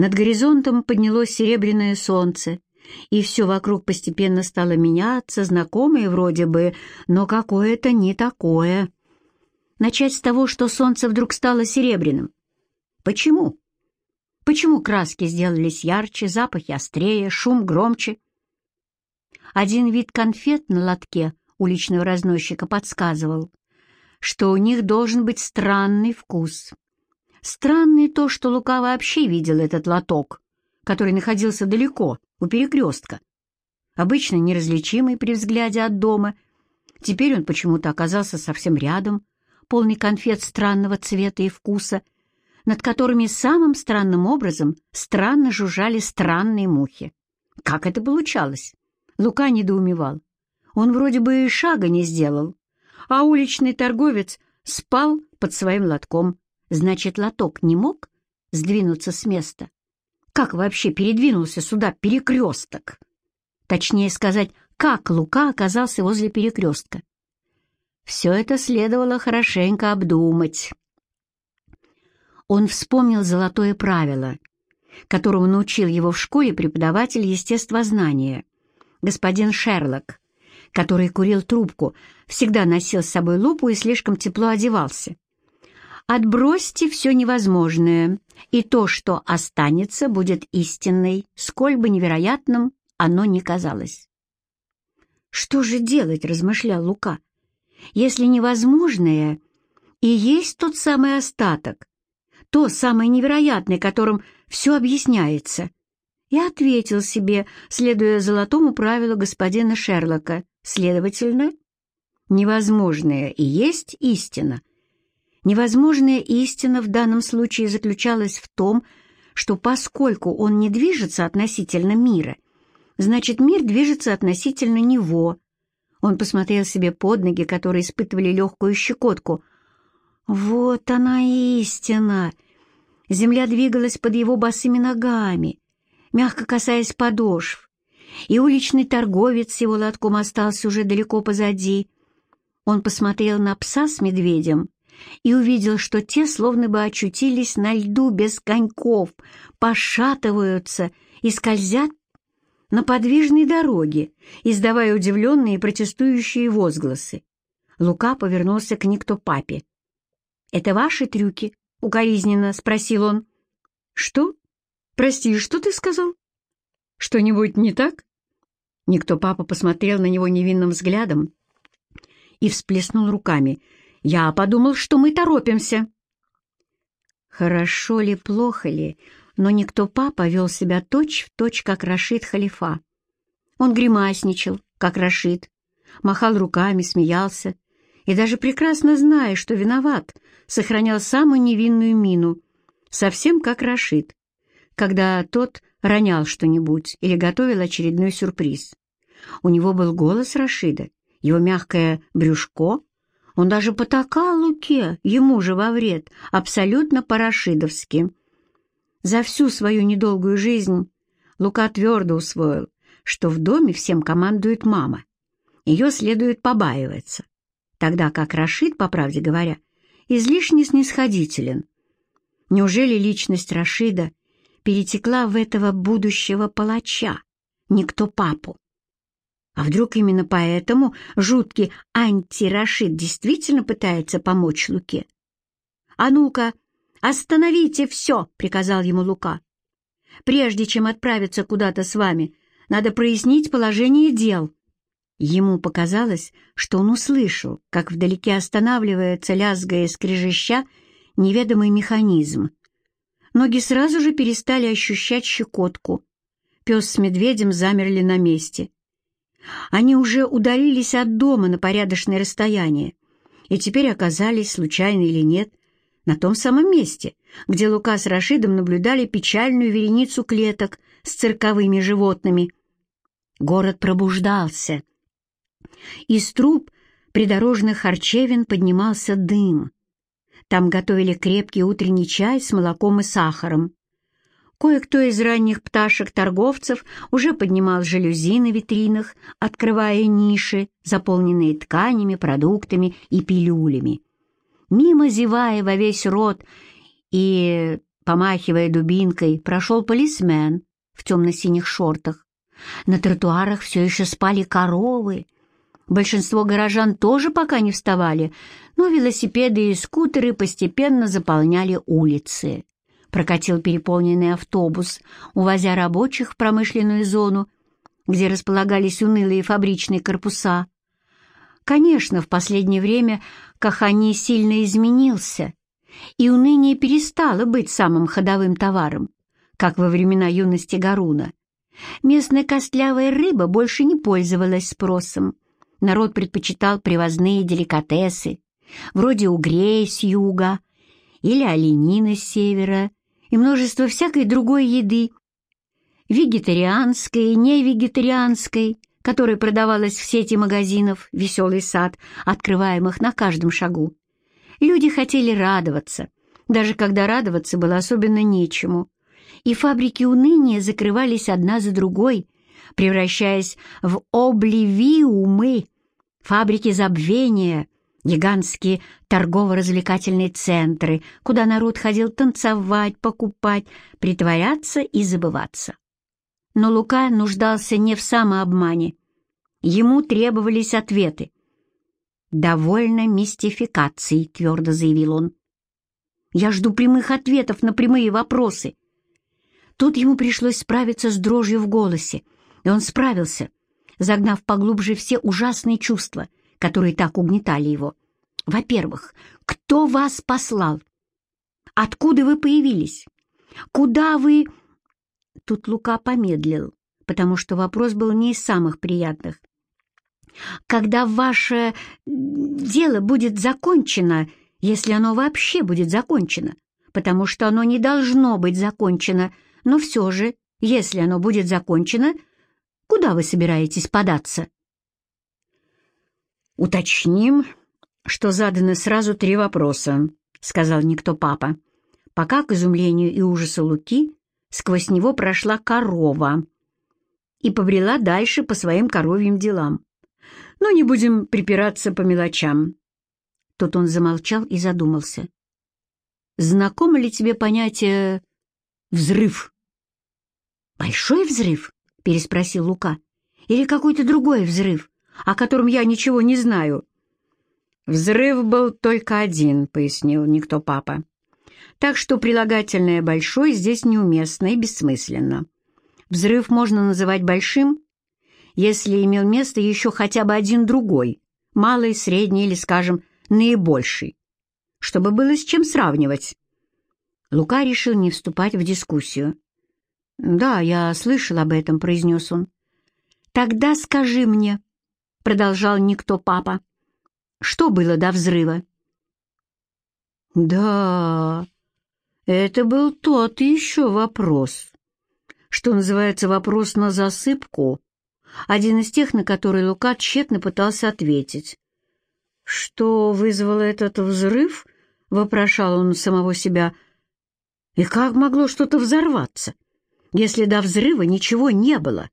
Над горизонтом поднялось серебряное солнце, и все вокруг постепенно стало меняться, знакомое вроде бы, но какое-то не такое. Начать с того, что солнце вдруг стало серебряным. Почему? Почему краски сделались ярче, запахи острее, шум громче? Один вид конфет на лотке уличного разносчика подсказывал, что у них должен быть странный вкус. Странный то, что Лука вообще видел этот лоток, который находился далеко, у перекрестка. Обычно неразличимый при взгляде от дома, теперь он почему-то оказался совсем рядом, полный конфет странного цвета и вкуса, над которыми самым странным образом странно жужжали странные мухи. Как это получалось? Лука недоумевал. Он вроде бы и шага не сделал, а уличный торговец спал под своим лотком. Значит, лоток не мог сдвинуться с места? Как вообще передвинулся сюда перекресток? Точнее сказать, как Лука оказался возле перекрестка? Все это следовало хорошенько обдумать. Он вспомнил золотое правило, которому научил его в школе преподаватель естествознания, господин Шерлок, который курил трубку, всегда носил с собой лупу и слишком тепло одевался. Отбросьте все невозможное, и то, что останется, будет истинной, сколь бы невероятным оно ни казалось. «Что же делать?» — размышлял Лука. «Если невозможное и есть тот самый остаток, то самое невероятное, которым все объясняется». И ответил себе, следуя золотому правилу господина Шерлока, следовательно, невозможное и есть истина — Невозможная истина в данном случае заключалась в том, что поскольку он не движется относительно мира, значит мир движется относительно него. Он посмотрел себе под ноги, которые испытывали легкую щекотку. Вот она истина! Земля двигалась под его босыми ногами, мягко касаясь подошв, и уличный торговец с его лотком остался уже далеко позади. Он посмотрел на пса с медведем, и увидел, что те словно бы очутились на льду без коньков, пошатываются и скользят на подвижной дороге, издавая удивленные протестующие возгласы. Лука повернулся к никто папе. «Это ваши трюки?» — укоризненно спросил он. «Что? Прости, что ты сказал? Что-нибудь не так?» Никто папа посмотрел на него невинным взглядом и всплеснул руками — я подумал, что мы торопимся. Хорошо ли, плохо ли, но никто папа вел себя точь-в-точь, точь, как Рашид Халифа. Он гримасничал, как Рашид, махал руками, смеялся, и даже прекрасно зная, что виноват, сохранял самую невинную мину, совсем как Рашид, когда тот ронял что-нибудь или готовил очередной сюрприз. У него был голос Рашида, его мягкое брюшко он даже потакал Луке, ему же во вред, абсолютно по-рашидовски. За всю свою недолгую жизнь Лука твердо усвоил, что в доме всем командует мама. Ее следует побаиваться, тогда как Рашид, по правде говоря, излишне снисходителен. Неужели личность Рашида перетекла в этого будущего палача, никто папу? А вдруг именно поэтому жуткий антирашид действительно пытается помочь Луке? «А ну-ка, остановите все!» — приказал ему Лука. «Прежде чем отправиться куда-то с вами, надо прояснить положение дел». Ему показалось, что он услышал, как вдалеке останавливается, лязгая скрежеща, неведомый механизм. Ноги сразу же перестали ощущать щекотку. Пес с медведем замерли на месте. Они уже удалились от дома на порядочное расстояние и теперь оказались, случайно или нет, на том самом месте, где Лука с Рашидом наблюдали печальную вереницу клеток с цирковыми животными. Город пробуждался. Из труб придорожных харчевин поднимался дым. Там готовили крепкий утренний чай с молоком и сахаром. Кое-кто из ранних пташек-торговцев уже поднимал жалюзи на витринах, открывая ниши, заполненные тканями, продуктами и пилюлями. Мимо, зевая во весь рот и помахивая дубинкой, прошел полисмен в темно-синих шортах. На тротуарах все еще спали коровы. Большинство горожан тоже пока не вставали, но велосипеды и скутеры постепенно заполняли улицы. Прокатил переполненный автобус, увозя рабочих в промышленную зону, где располагались унылые фабричные корпуса. Конечно, в последнее время Кахани сильно изменился, и уныние перестало быть самым ходовым товаром, как во времена юности Гаруна. Местная костлявая рыба больше не пользовалась спросом. Народ предпочитал привозные деликатесы, вроде угрей с юга или оленины с севера, и множество всякой другой еды, вегетарианской, невегетарианской, которая продавалась в сети магазинов «Веселый сад», открываемых на каждом шагу. Люди хотели радоваться, даже когда радоваться было особенно нечему. И фабрики уныния закрывались одна за другой, превращаясь в обливиумы, фабрики забвения, гигантские торгово-развлекательные центры, куда народ ходил танцевать, покупать, притворяться и забываться. Но Лука нуждался не в самообмане. Ему требовались ответы. «Довольно мистификаций», — твердо заявил он. «Я жду прямых ответов на прямые вопросы». Тут ему пришлось справиться с дрожью в голосе, и он справился, загнав поглубже все ужасные чувства, которые так угнетали его. «Во-первых, кто вас послал? Откуда вы появились? Куда вы...» Тут Лука помедлил, потому что вопрос был не из самых приятных. «Когда ваше дело будет закончено, если оно вообще будет закончено, потому что оно не должно быть закончено, но все же, если оно будет закончено, куда вы собираетесь податься?» «Уточним, что заданы сразу три вопроса», — сказал никто папа, пока, к изумлению и ужасу Луки, сквозь него прошла корова и побрела дальше по своим коровьим делам. Но не будем припираться по мелочам. Тут он замолчал и задумался. Знакомо ли тебе понятие «взрыв»? «Большой взрыв?» — переспросил Лука. «Или какой-то другой взрыв, о котором я ничего не знаю?» «Взрыв был только один», — пояснил никто папа так что прилагательное «большой» здесь неуместно и бессмысленно. Взрыв можно называть большим, если имел место еще хотя бы один другой, малый, средний или, скажем, наибольший, чтобы было с чем сравнивать. Лука решил не вступать в дискуссию. «Да, я слышал об этом», — произнес он. «Тогда скажи мне», — продолжал никто папа, — «что было до взрыва?» «Да, это был тот еще вопрос, что называется вопрос на засыпку, один из тех, на который Лука тщетно пытался ответить. «Что вызвало этот взрыв?» — вопрошал он самого себя. «И как могло что-то взорваться, если до взрыва ничего не было?»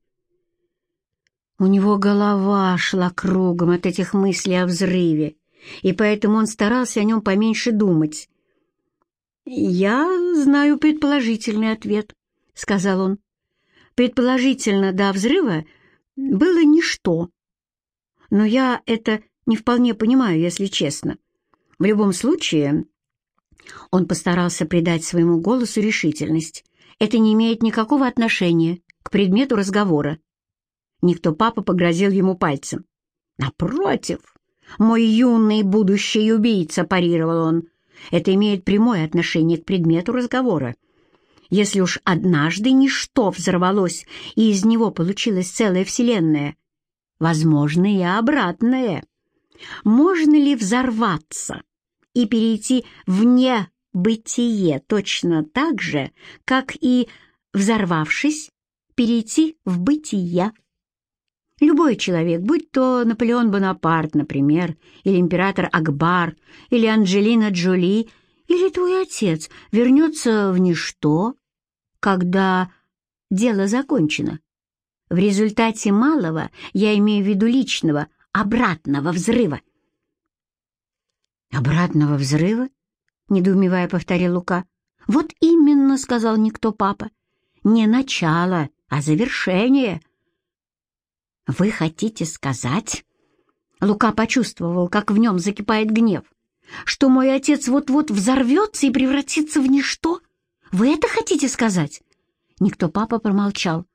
У него голова шла кругом от этих мыслей о взрыве, и поэтому он старался о нем поменьше думать. «Я знаю предположительный ответ», — сказал он. «Предположительно, до взрыва было ничто. Но я это не вполне понимаю, если честно. В любом случае...» Он постарался придать своему голосу решительность. «Это не имеет никакого отношения к предмету разговора». Никто папа погрозил ему пальцем. «Напротив, мой юный будущий убийца», — парировал он, — это имеет прямое отношение к предмету разговора. Если уж однажды ничто взорвалось, и из него получилась целая вселенная, возможно и обратное. Можно ли взорваться и перейти вне бытие точно так же, как и, взорвавшись, перейти в бытие? Любой человек, будь то Наполеон Бонапарт, например, или император Акбар, или Анджелина Джоли, или твой отец, вернется в ничто, когда дело закончено. В результате малого, я имею в виду личного, обратного взрыва. «Обратного взрыва?» — недоумевая повторил Лука. «Вот именно», — сказал никто папа. «Не начало, а завершение». «Вы хотите сказать...» Лука почувствовал, как в нем закипает гнев. «Что мой отец вот-вот взорвется и превратится в ничто? Вы это хотите сказать?» Никто папа промолчал.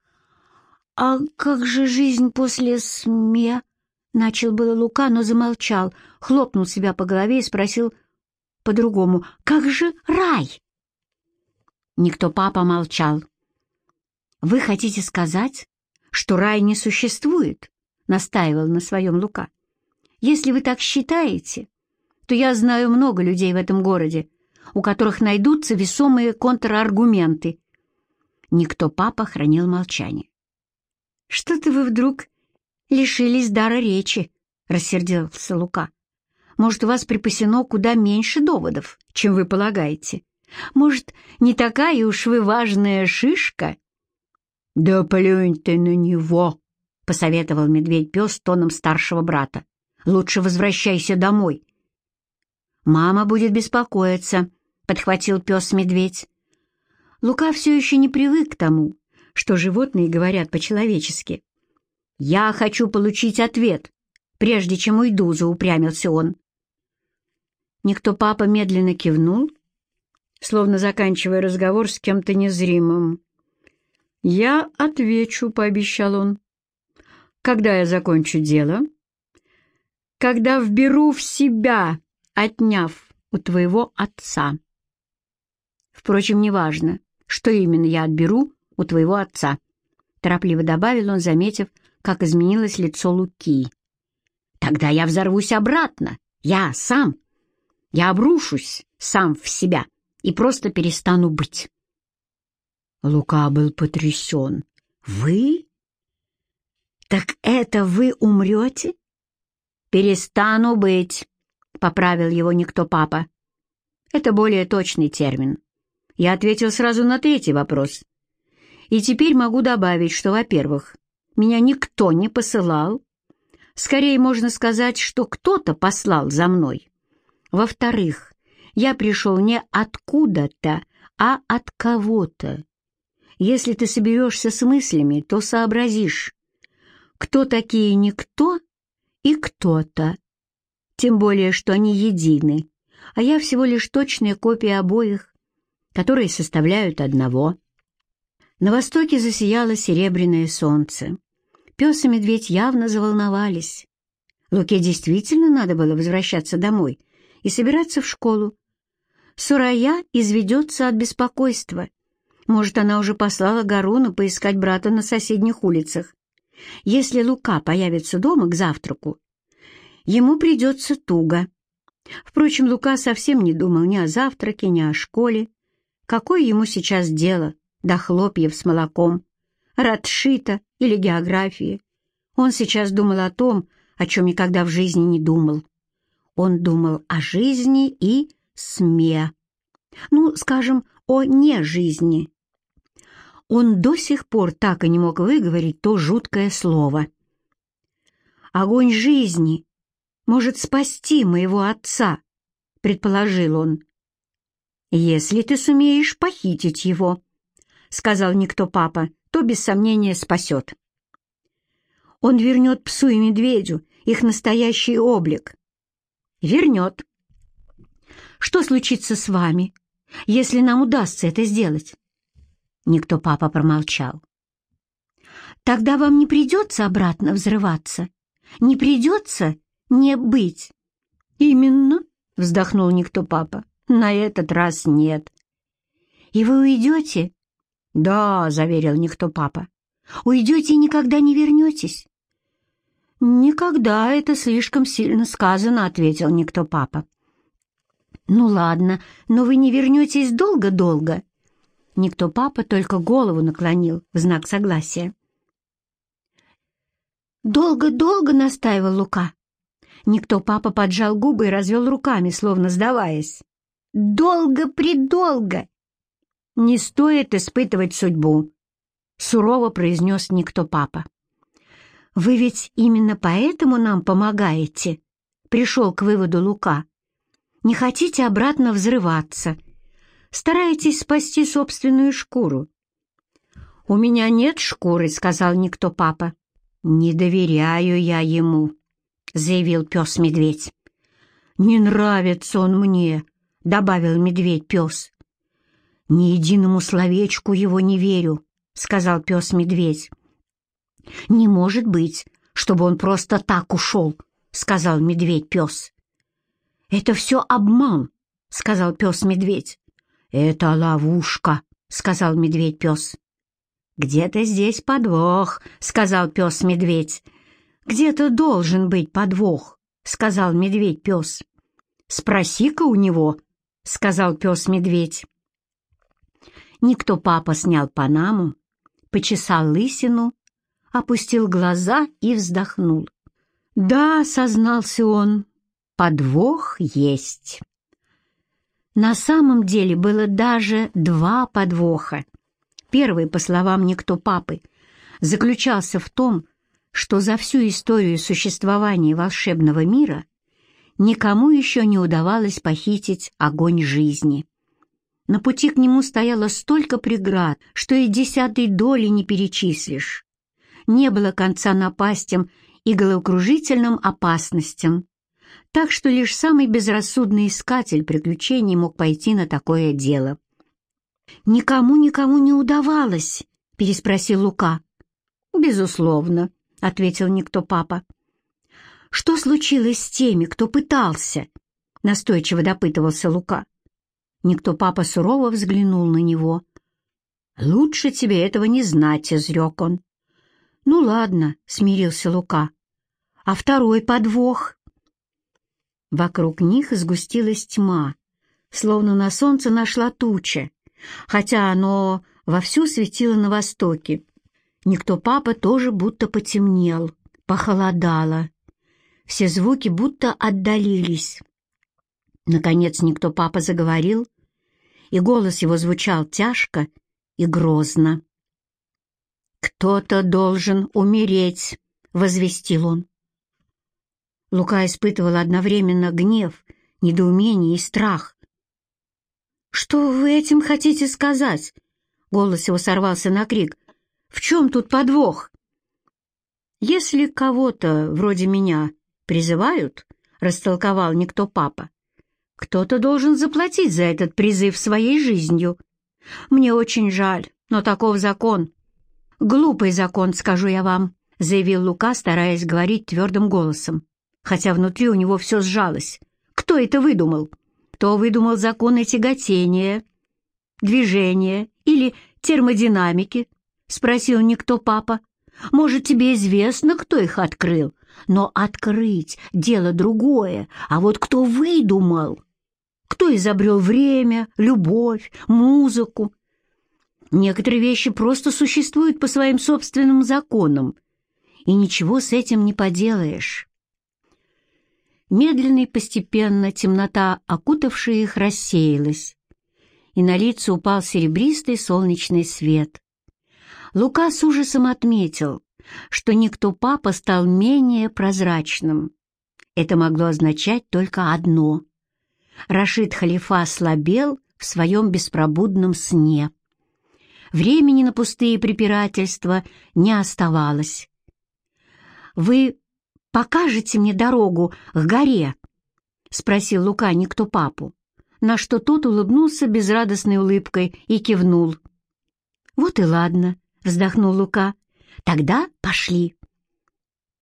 «А как же жизнь после СМЕ?» Начал было Лука, но замолчал, хлопнул себя по голове и спросил по-другому. «Как же рай?» Никто папа молчал. «Вы хотите сказать, что рай не существует?» — настаивал на своем Лука. «Если вы так считаете, то я знаю много людей в этом городе, у которых найдутся весомые контраргументы». Никто папа хранил молчание. «Что-то вы вдруг лишились дара речи», — рассердился Лука. «Может, у вас припасено куда меньше доводов, чем вы полагаете?» Может, не такая уж вы важная шишка?» «Да плюнь ты на него!» — посоветовал медведь-пес тоном старшего брата. «Лучше возвращайся домой». «Мама будет беспокоиться», — подхватил пес-медведь. Лука все еще не привык к тому, что животные говорят по-человечески. «Я хочу получить ответ, прежде чем уйду», — заупрямился он. Никто папа медленно кивнул словно заканчивая разговор с кем-то незримым. «Я отвечу», — пообещал он. «Когда я закончу дело?» «Когда вберу в себя, отняв у твоего отца». «Впрочем, неважно, что именно я отберу у твоего отца», — торопливо добавил он, заметив, как изменилось лицо Луки. «Тогда я взорвусь обратно, я сам. Я обрушусь сам в себя» и просто перестану быть. Лука был потрясен. «Вы? Так это вы умрете?» «Перестану быть», — поправил его никто папа. «Это более точный термин. Я ответил сразу на третий вопрос. И теперь могу добавить, что, во-первых, меня никто не посылал. Скорее можно сказать, что кто-то послал за мной. Во-вторых, я пришел не откуда-то, а от кого-то. Если ты соберешься с мыслями, то сообразишь, кто такие никто и кто-то. Тем более, что они едины, а я всего лишь точная копия обоих, которые составляют одного. На востоке засияло серебряное солнце. Пес и медведь явно заволновались. Луке действительно надо было возвращаться домой и собираться в школу, Сурая изведется от беспокойства. Может, она уже послала Гаруну поискать брата на соседних улицах. Если Лука появится дома к завтраку, ему придется туго. Впрочем, Лука совсем не думал ни о завтраке, ни о школе. Какое ему сейчас дело до хлопьев с молоком, радшита или географии? Он сейчас думал о том, о чем никогда в жизни не думал. Он думал о жизни и СМЕ. Ну, скажем, о нежизни. Он до сих пор так и не мог выговорить то жуткое слово. «Огонь жизни может спасти моего отца», — предположил он. «Если ты сумеешь похитить его», — сказал никто папа, — «то без сомнения спасет». Он вернет псу и медведю их настоящий облик. Вернет. Что случится с вами, если нам удастся это сделать?» Никто папа промолчал. «Тогда вам не придется обратно взрываться, не придется не быть». «Именно», — вздохнул никто папа, — «на этот раз нет». «И вы уйдете?» «Да», — заверил никто папа. «Уйдете и никогда не вернетесь?» «Никогда это слишком сильно сказано», — ответил никто папа. «Ну ладно, но вы не вернетесь долго-долго?» Никто папа только голову наклонил в знак согласия. «Долго-долго», — настаивал Лука. Никто папа поджал губы и развел руками, словно сдаваясь. «Долго-предолго!» «Не стоит испытывать судьбу», — сурово произнес никто папа. «Вы ведь именно поэтому нам помогаете?» — пришел к выводу Лука. Не хотите обратно взрываться. Стараетесь спасти собственную шкуру». «У меня нет шкуры», — сказал никто папа. «Не доверяю я ему», — заявил пес-медведь. «Не нравится он мне», — добавил медведь-пес. «Ни единому словечку его не верю», — сказал пес-медведь. «Не может быть, чтобы он просто так ушел», — сказал медведь-пес. «Это все обман», — сказал пес-медведь. «Это ловушка», — сказал медведь-пес. «Где-то здесь подвох», — сказал пес-медведь. «Где-то должен быть подвох», — сказал медведь-пес. «Спроси-ка у него», — сказал пес-медведь. Никто папа снял панаму, почесал лысину, опустил глаза и вздохнул. «Да», — сознался он, — «подвох есть». На самом деле было даже два подвоха. Первый, по словам никто папы, заключался в том, что за всю историю существования волшебного мира никому еще не удавалось похитить огонь жизни. На пути к нему стояло столько преград, что и десятой доли не перечислишь. Не было конца напастям и головокружительным опасностям, так что лишь самый безрассудный искатель приключений мог пойти на такое дело. «Никому-никому не удавалось?» — переспросил Лука. «Безусловно», — ответил никто папа. «Что случилось с теми, кто пытался?» — настойчиво допытывался Лука. Никто папа сурово взглянул на него. «Лучше тебе этого не знать», — изрек он. «Ну ладно», — смирился Лука. «А второй подвох?» Вокруг них сгустилась тьма, словно на солнце нашла туча, хотя оно вовсю светило на востоке. Никто папа тоже будто потемнел, похолодало. Все звуки будто отдалились. Наконец никто папа заговорил, и голос его звучал тяжко и грозно. «Кто-то должен умереть», — возвестил он. Лука испытывал одновременно гнев, недоумение и страх. «Что вы этим хотите сказать?» Голос его сорвался на крик. «В чем тут подвох?» «Если кого-то, вроде меня, призывают», — растолковал никто папа, «кто-то должен заплатить за этот призыв своей жизнью. Мне очень жаль, но таков закон. Глупый закон, скажу я вам», — заявил Лука, стараясь говорить твердым голосом, хотя внутри у него все сжалось. «Кто это выдумал?» Кто выдумал законы тяготения, движения или термодинамики? Спросил никто папа. Может, тебе известно, кто их открыл? Но открыть — дело другое. А вот кто выдумал? Кто изобрел время, любовь, музыку? Некоторые вещи просто существуют по своим собственным законам, и ничего с этим не поделаешь. Медленно и постепенно темнота, окутавшая их, рассеялась, и на лица упал серебристый солнечный свет. Лука с ужасом отметил, что никто папа стал менее прозрачным. Это могло означать только одно. Рашид Халифа слабел в своем беспробудном сне. Времени на пустые препирательства не оставалось. «Вы покажете мне дорогу к горе?» — спросил Лука никто папу, на что тот улыбнулся безрадостной улыбкой и кивнул. «Вот и ладно», — вздохнул Лука. «Тогда пошли».